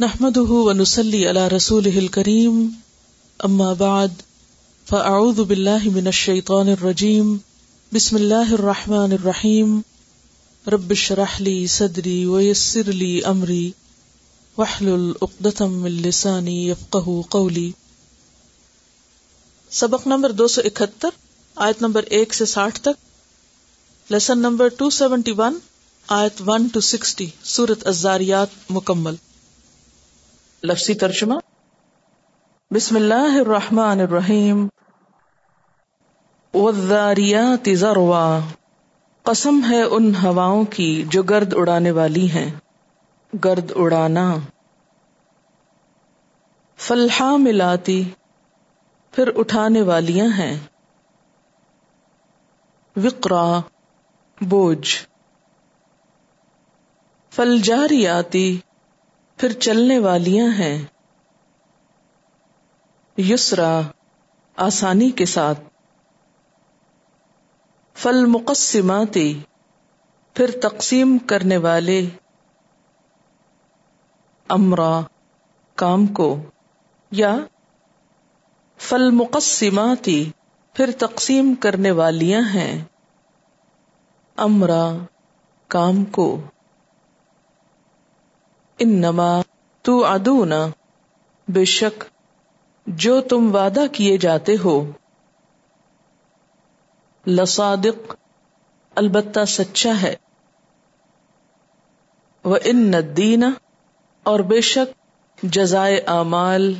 نحمده ونسلي على رسوله الكريم، أما بعد، فأعوذ بالله من الشيطان الرجيم، بسم الله الرحمن الرحيم، رب اشرح لي صدري ويسر لي أمري، واحلل عقدة من لساني يفقه قولي. سبق نمبر دو سو اکہتر، آیت نمبر ایک سے ساٹھ تک lesson number two seventy one آیت ون ٹو سکسٹی سورت ازاریات مکمل۔ لفظی ترجمہ بسم اللہ الرحمن الرحیم والذاریات ذروا قسم ہے ان ہواؤں کی جو گرد اڑانے والی ہیں گرد اڑانا فلحا ملاتی پھر اٹھانے والیاں ہیں وقرا بوجھ فلجاریاتی پھر چلنے والیاں ہیں۔ یسرا، آسانی کے ساتھ۔ فل مقصماتی پھر تقسیم کرنے والے۔ امرا، کام کو۔ یا فل مقصماتی پھر تقسیم کرنے والیاں ہیں۔ امرا، کام کو۔ انما تو ادونا بے شک جو تم وعدہ کیے جاتے ہو۔ لصادق، البتہ سچا ہے۔ وہ ان ندین اور بے شک جزائے اعمال۔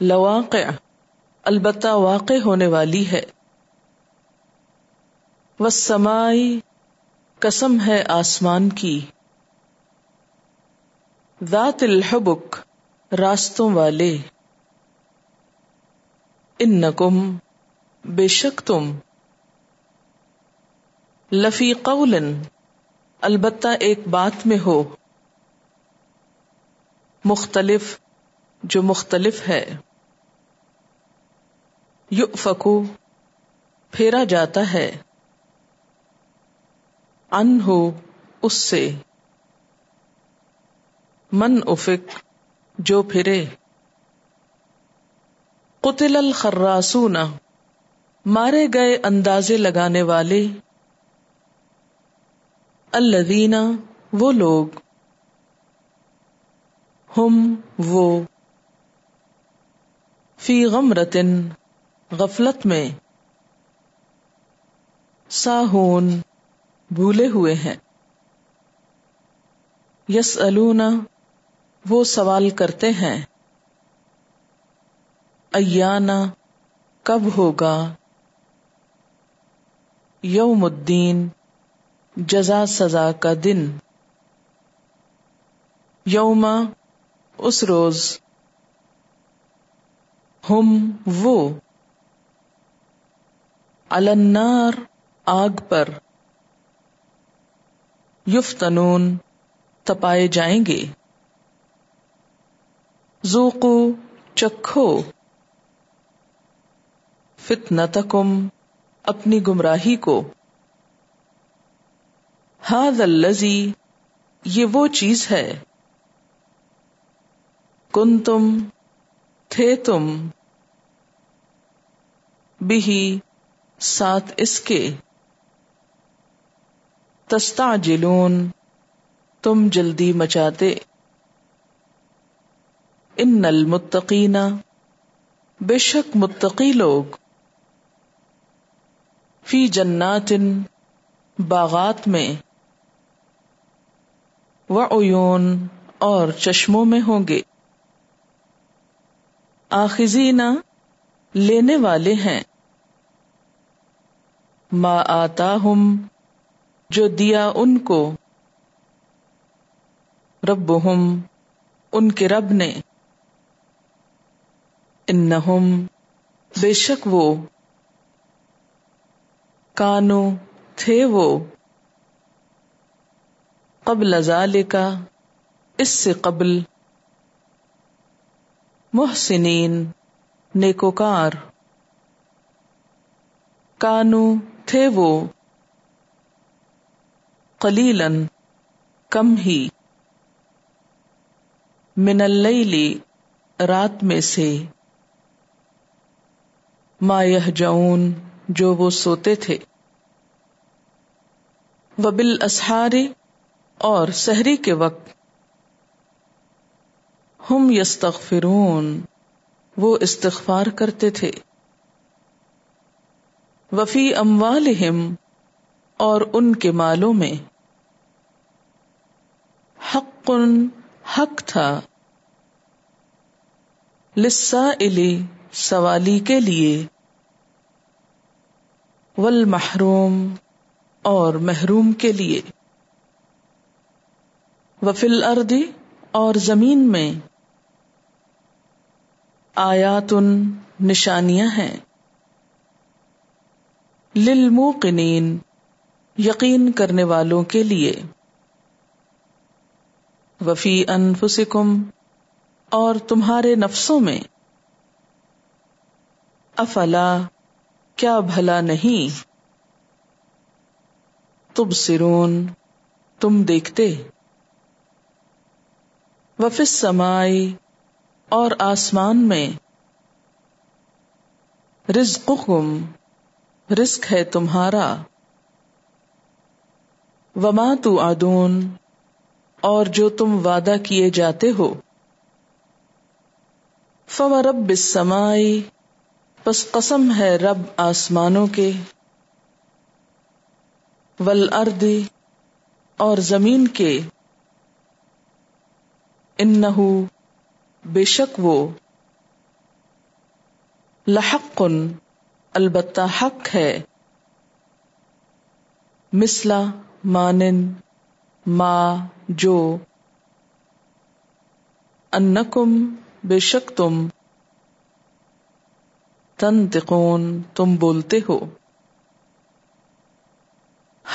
لواقع، البتہ واقع ہونے والی ہے۔ وہ سمائی قسم ہے آسمان کی۔ ذات الحبک، راستوں والے۔ انکم، بے شک تم۔ لفی قول البتہ ایک بات میں ہو۔ مختلف، جو مختلف ہے۔ یو فکو پھیرا جاتا ہے۔ ان ہو اس سے۔ من افک جو پھرے۔ قتل الخراسون، مارے گئے اندازے لگانے والے۔ الذین، وہ لوگ۔ ہم، وہ۔ فی غمرتن، غفلت میں۔ ساہون، بھولے ہوئے ہیں۔ یس النا وہ سوال کرتے ہیں۔ ایانا، کب ہوگا؟ یوم الدین جزا سزا کا دن۔ یوما اس روز۔ ہم، وہ۔ النار، آگ پر۔ یفتنون، تپائے جائیں گے۔ زوقو چکھو۔ فتنتکم اپنی گمراہی کو۔ ہاد الزی یہ وہ چیز ہے۔ کن تم تھے تم بھی ساتھ اس کے۔ تستا جلون تم جلدی مچاتے۔ ان المتقین، بے شک متقی لوگ، فی جنات باغات میں وعیون اور چشموں میں ہوں گے۔ آخذین لینے والے ہیں۔ ما آتا ہم جو دیا ان کو۔ رب ان کے رب نے۔ انہم، بے شک وہ۔ کانو، تھے وہ۔ قبل ذالکا، اس سے قبل۔ محسنین، نیکوکار۔ کانو، تھے وہ۔ قلیلن کم ہی۔ من اللیلی رات میں سے۔ ما یہجعون جو وہ سوتے تھے۔ وبل اسہاری اور سحری کے وقت۔ ہم یستغفرون، وہ استغفار کرتے تھے۔ وفی اموالہم، اور ان کے مالوں میں۔ حق حق تھا۔ لسا علی سوالی کے لیے۔ ول محروم اور محروم کے لیے۔ وفل اردی اور زمین میں۔ آیاتن نشانیاں ہیں۔ للموقنین، یقین کرنے والوں کے لیے۔ وفی انفسکم اور تمہارے نفسوں میں۔ افلا، کیا بھلا نہیں؟ تب سرون تم دیکھتے۔ وفس سمائی اور آسمان میں۔ رزقکم، رزق ہے تمہارا۔ وما تو آدون اور جو تم وعدہ کیے جاتے ہو۔ فورب سمائی پس قسم ہے رب آسمانوں کے۔ ول اور زمین کے۔ ان بے شک وہ۔ لحق البتہ حق ہے۔ مسلا مانن، ما، جو۔ انکم بے شک تم۔ تن تم بولتے ہو۔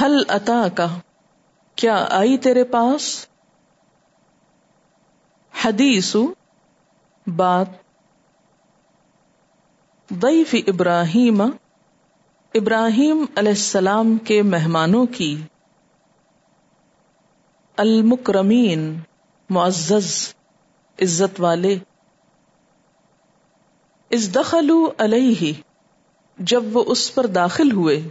حل اتا کا کیا آئی تیرے پاس؟ حدیث، بات۔ ضیف ابراہیم ابراہیم علیہ السلام کے مہمانوں کی۔ المکرمین، معزز، عزت والے۔ اس دخلو علیہ، جب وہ اس پر داخل ہوئے۔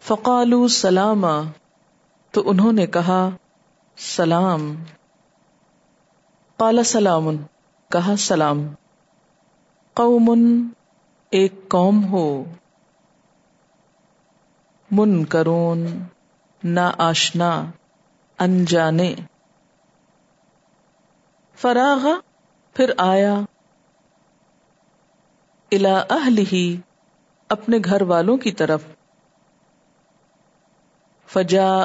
فقالو سلاما، تو انہوں نے کہا، سلام۔ قال سلام، کہا سلام۔ قوم ایک قوم ہو۔ من کرون نا آشنا، انجانے۔ فراغ پھر آیا۔ الا ہی اپنے گھر والوں کی طرف۔ فجا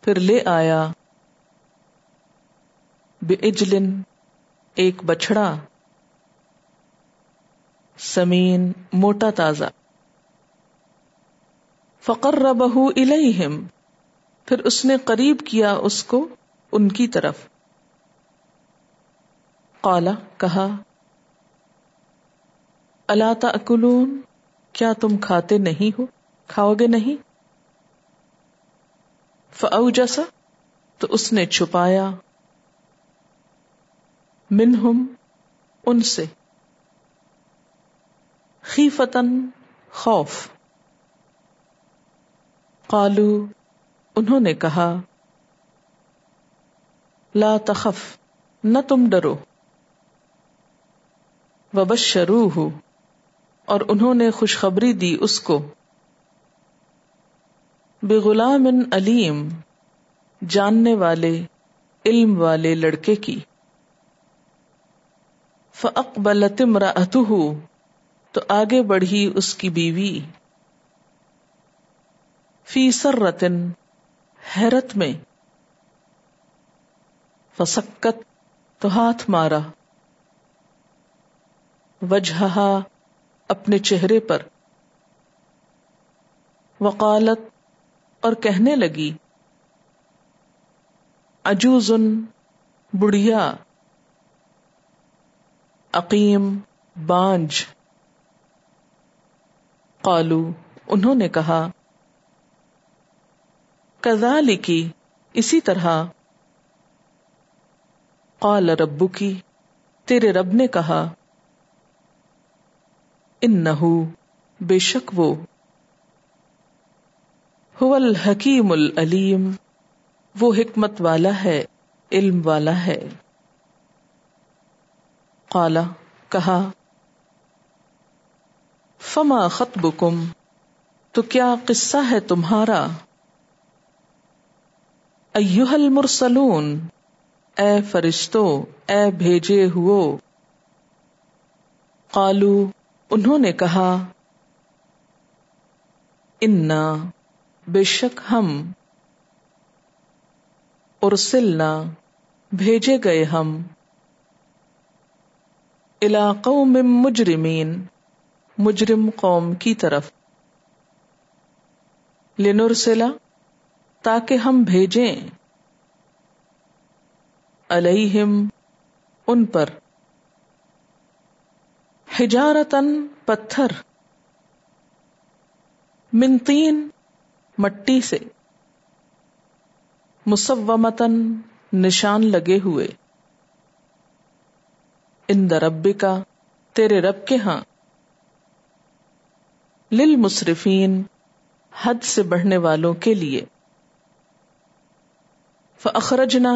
پھر لے آیا۔ بے اجلن ایک بچڑا سمین، موٹا تازہ۔ فقر بہو الہم پھر اس نے قریب کیا اس کو ان کی طرف۔ قالا، کہا اللہ تاکلون، کیا تم کھاتے نہیں ہو؟ کھاؤ گے نہیں؟ فاؤ جیسا تو اس نے چھپایا۔ منہم، ان سے۔ خیفتن خوف۔ قالو، انہوں نے کہا، لا تخف، نہ تم ڈرو۔ وبشرو ہو اور انہوں نے خوشخبری دی اس کو۔ بے غلام علیم، جاننے والے، علم والے لڑکے کی۔ فقبلتم رت تو آگے بڑھی اس کی بیوی۔ فی سر رتن حیرت میں۔ فسکت، تو ہاتھ مارا۔ وجہ اپنے چہرے پر۔ وقالت اور کہنے لگی اجوزن بڑھیا، عقیم بانج۔ قالو، انہوں نے کہا کزا لکی اسی طرح۔ قال ربو کی تیرے رب نے کہا۔ ان بے شک وہ۔ الحکیم العلیم، وہ حکمت والا ہے، علم والا ہے۔ قالا، کہا، فما خط بکم تو کیا قصہ ہے تمہارا؟ ایوہ المرسلون، اے فرشتو، اے بھیجے ہو قالو انہوں نے کہا انا بے شک ہم ارسلنا بھیجے گئے ہم علاقوں میں مجرمین، مجرم قوم کی طرف۔ لنرسلا تاکہ ہم بھیجیں علیہم ان پر۔ ہجارتن پتھر۔ منتین مٹی سے۔ مسومتن نشان لگے ہوئے۔ ان رب کا تیرے رب کے ہاں۔ لل مصرفین حد سے بڑھنے والوں کے لیے۔ فخرجنا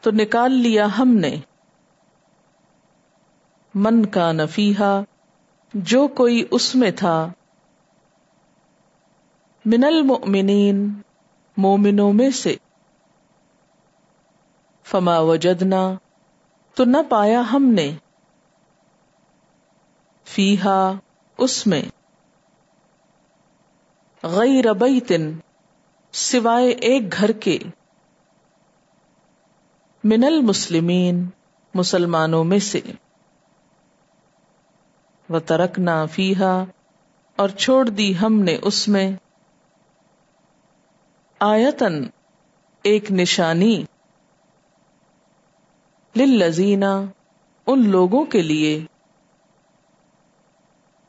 تو نکال لیا ہم نے۔ من کا نفیحا جو کوئی اس میں تھا۔ من المؤمنین، مومنوں میں سے۔ فما وجدنا، تو نہ پایا ہم نے۔ فیحا اس میں۔ غیر بیتن، سوائے ایک گھر کے۔ من المسلمین، مسلمانوں میں سے۔ و ترکنا فیحا اور چھوڑ دی ہم نے اس میں۔ آیتن ایک نشانی۔ للذینا ان لوگوں کے لیے۔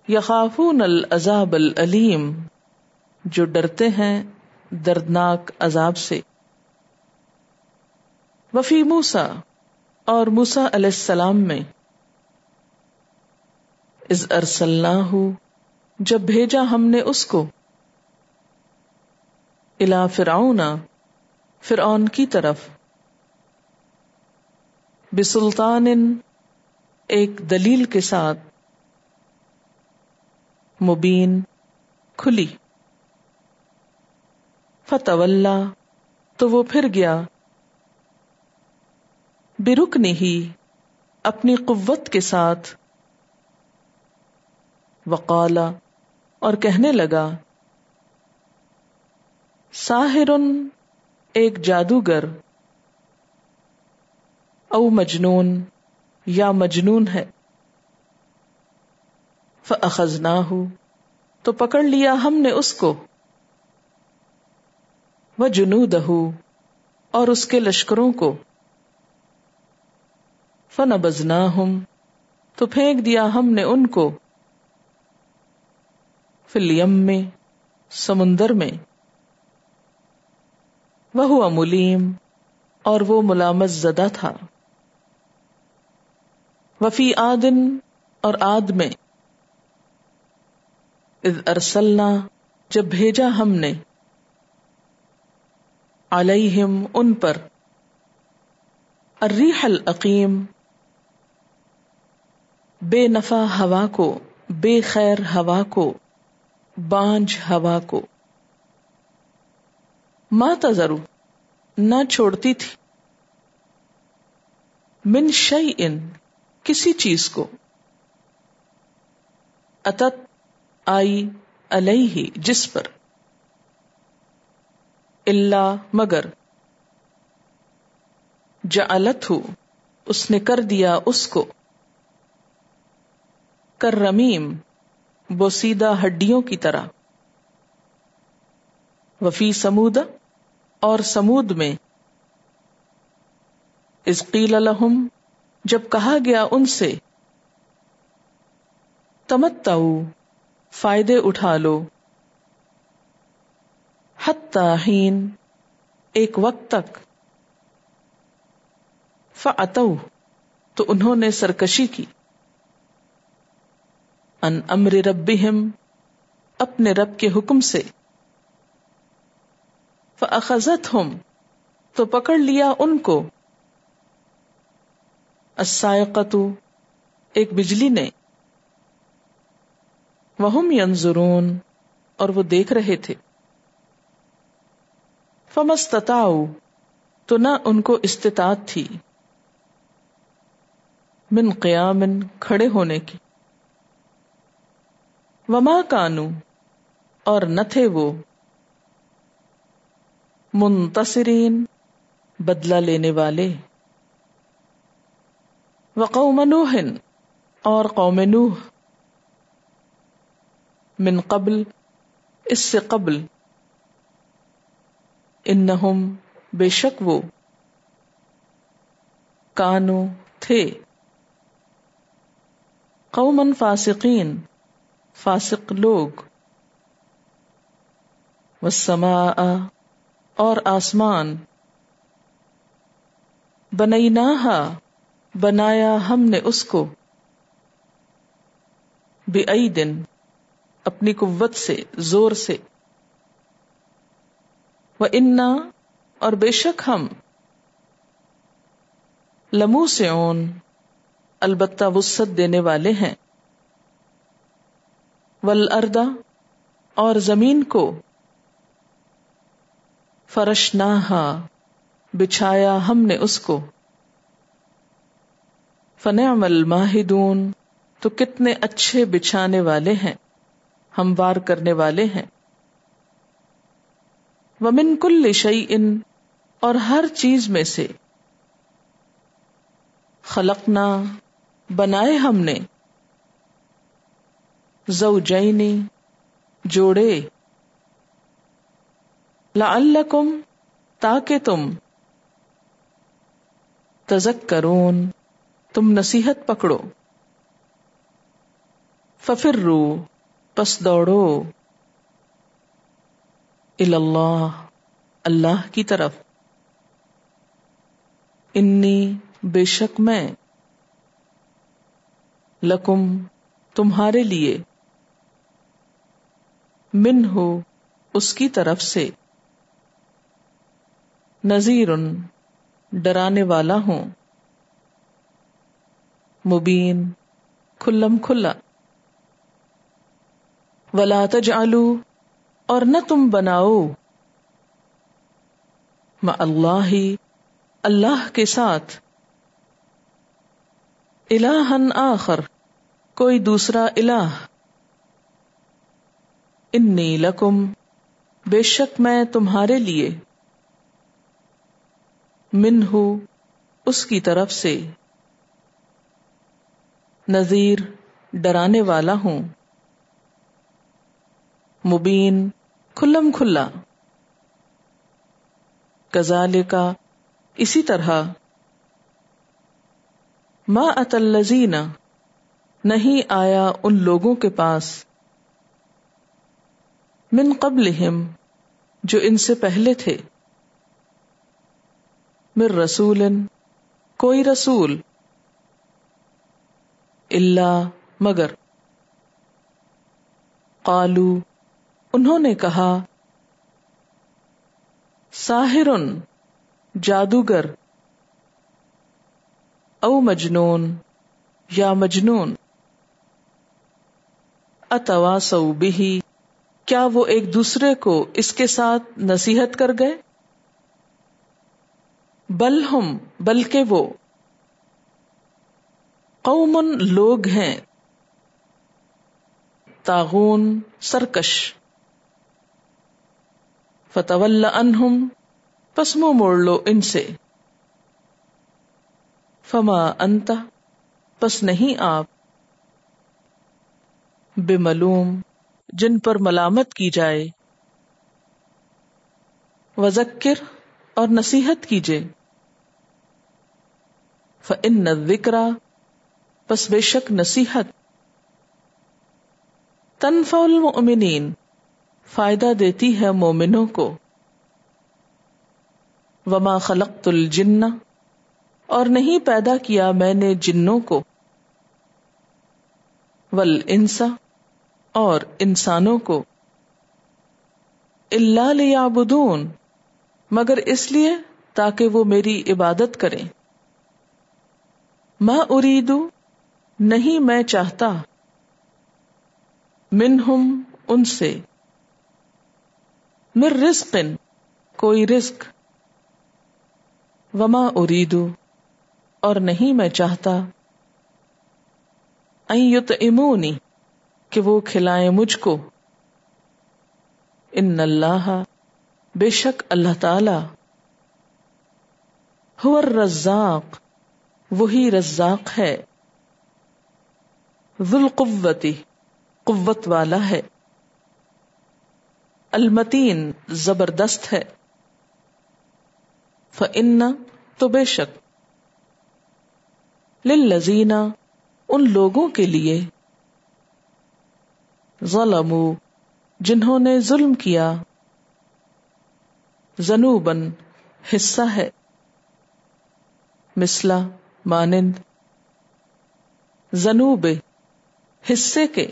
یخافون العذاب العلیم، جو ڈرتے ہیں دردناک عذاب سے۔ وفی موسا اور موسا علیہ السلام میں۔ از ارسلناہ جب بھیجا ہم نے اس کو۔ الا فرعون فرعون کی طرف۔ بسلطان، ایک دلیل کے ساتھ۔ مبین، کھلی۔ فتح تو وہ پھر گیا۔ برک نہیں اپنی قوت کے ساتھ۔ وقالا، اور کہنے لگا، ساحر، ایک جادوگر۔ او مجنون، یا مجنون ہے۔ فخذ ہو تو پکڑ لیا ہم نے اس کو۔ وہ جنو دہو اور اس کے لشکروں کو۔ فن بزنا ہوں تو پھینک دیا ہم نے ان کو۔ فلیم میں، سمندر میں۔ وہ ملیم، اور وہ ملامت زدہ تھا۔ وفی آدن، اور آد میں۔ ارسلنا، جب بھیجا ہم نے۔ علیہم، ان پر۔ الریح العقیم۔ بے نفع ہوا کو، بے خیر ہوا کو۔ بانج ہوا کو۔ ماں تذرو نہ چھوڑتی تھی۔ من شعی ان کسی چیز کو۔ اتت آئی علیہ، جس پر۔ اللہ مگر۔ جعلت ہو اس نے کر دیا اس کو۔ کر رمیم بوسیدہ ہڈیوں کی طرح۔ وفی سمود، اور سمود میں اسقیل الحم جب کہا گیا ان سے تمت فائدے اٹھا لو۔ حتین ایک وقت تک۔ فاتو تو انہوں نے سرکشی کی۔ ان امر ربہم اپنے رب کے حکم سے۔ فاخذت ہم تو پکڑ لیا ان کو۔ السائقتو ایک بجلی نے۔ وہم ینظرون اور وہ دیکھ رہے تھے۔ فمستتاؤ تو نہ ان کو استطاعت تھی۔ من قیام کھڑے ہونے کی۔ وما کانو، اور نہ تھے وہ۔ منتصرین، بدلہ لینے والے۔ وقوم نوح، اور قوم نوح۔ من قبل، اس سے قبل۔ انہم، بے شک وہ۔ کانو، تھے۔ قومن فاسقین۔ فاسق لوگ۔ والسماء، اور آسمان۔ بنیناہا بنایا ہم نے اس کو۔ بے دن اپنی قوت سے، زور سے۔ وہ انا اور بے شک ہم۔ لمو سے اون البتہ وسط دینے والے ہیں۔ ول اردا اور زمین کو فرش نہ بچھایا ہم نے اس کو۔ فن عمل ماہدون تو کتنے اچھے بچھانے والے ہیں، ہموار کرنے والے ہیں۔ ومن کل شعی ان اور ہر چیز میں سے۔ خلقنا، بنائے ہم نے۔ زوجینی جوڑے۔ لعلکم تاکہ تم تذکرون، تم نصیحت پکڑو۔ ففر رو پس دوڑو۔ اللہ اللہ کی طرف۔ انی، بے شک میں۔ لکم، تمہارے لیے۔ من ہو اس کی طرف سے۔ نذیر ڈرانے والا ہوں۔ مبین، کھلم کھلا۔ ولا تجعلو، اور نہ تم بناؤ۔ اللہ ہی اللہ کے ساتھ۔ الہن آخر، کوئی دوسرا الہ۔ انی لکم، بے شک میں تمہارے لیے من ہوں اس کی طرف سے نذیر ڈرانے والا ہوں۔ مبین، کھلم کھلا۔ کزال کا اسی طرح۔ ماں اتلزین نہیں آیا ان لوگوں کے پاس۔ من قبل جو ان سے پہلے تھے۔ مر رسول کوئی رسول۔ اللہ مگر۔ قالو، انہوں نے کہا ساحر جادوگر۔ او مجنون، یا مجنون۔ اتوا سو بھی کیا وہ ایک دوسرے کو اس کے ساتھ نصیحت کر گئے؟ بل ہم، بلکہ وہ۔ قومن لوگ ہیں۔ تاغون سرکش۔ فتول انہم پس منہ موڑ لو ان سے۔ فما انتا پس نہیں آپ۔ بے ملوم جن پر ملامت کی جائے۔ وزکر اور نصیحت کیجیے فن وکرا پس بے شک نصیحت۔ تنفع المؤمنین، فائدہ دیتی ہے مومنوں کو۔ وما خلق الجن، اور نہیں پیدا کیا میں نے جنوں کو۔ ول انسا اور انسانوں کو اللہ لیابدون مگر اس لیے تاکہ وہ میری عبادت کریں۔ میں اریدو، نہیں میں چاہتا۔ منہم، ان سے۔ مر رزق کوئی رزق۔ وما اریدو، اور نہیں میں چاہتا۔ ایت امونی کہ وہ کھلائیں مجھ کو۔ ان اللہ، بے شک اللہ تعالی۔ ہو رزاق وہی رزاق ہے۔ ذوالقوتی قوت والا ہے۔ المتین، زبردست ہے۔ فن تو بے شک۔ لزینہ ان لوگوں کے لیے۔ ظلم جنہوں نے ظلم کیا۔ زنوبن حصہ ہے۔ مسلا مانند۔ زنوب حصے کے۔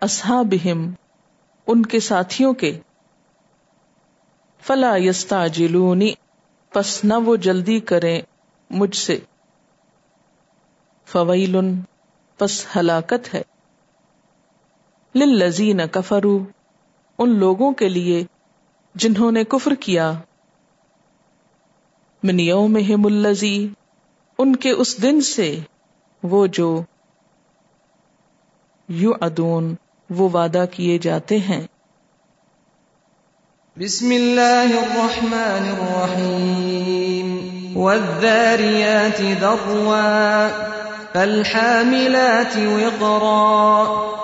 اصحابہم، ان کے ساتھیوں کے۔ فلا یستا جلونی پس نہ وہ جلدی کریں مجھ سے۔ فویل پس ہلاکت ہے۔ للذین کفرو ان لوگوں کے لیے جنہوں نے کفر کیا۔ من یومہم الذی، ان کے اس دن سے وہ جو یو ادون وہ وعدہ کیے جاتے ہیں۔ بسم اللہ الرحمن الرحیم۔ والذاریات ذروا، فالحاملات وقرا۔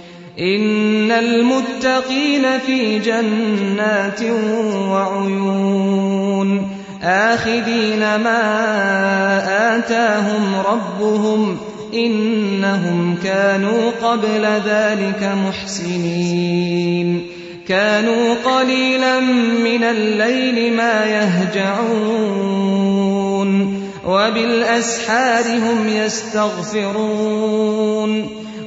إن المتقين في جنات وعيون آخذين ما آتاهم ربهم إنهم كانوا قبل ذلك محسنين كانوا قليلا من الليل ما يهجعون وبالأسحار هم يستغفرون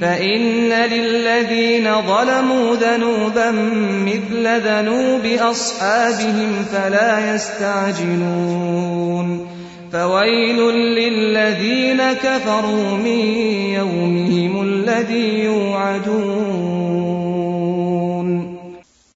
فإن للذين ظلموا ذنوبا مثل ذنوب أصحابهم فلا يستعجلون فويل للذين كفروا من يومهم الذي يوعدون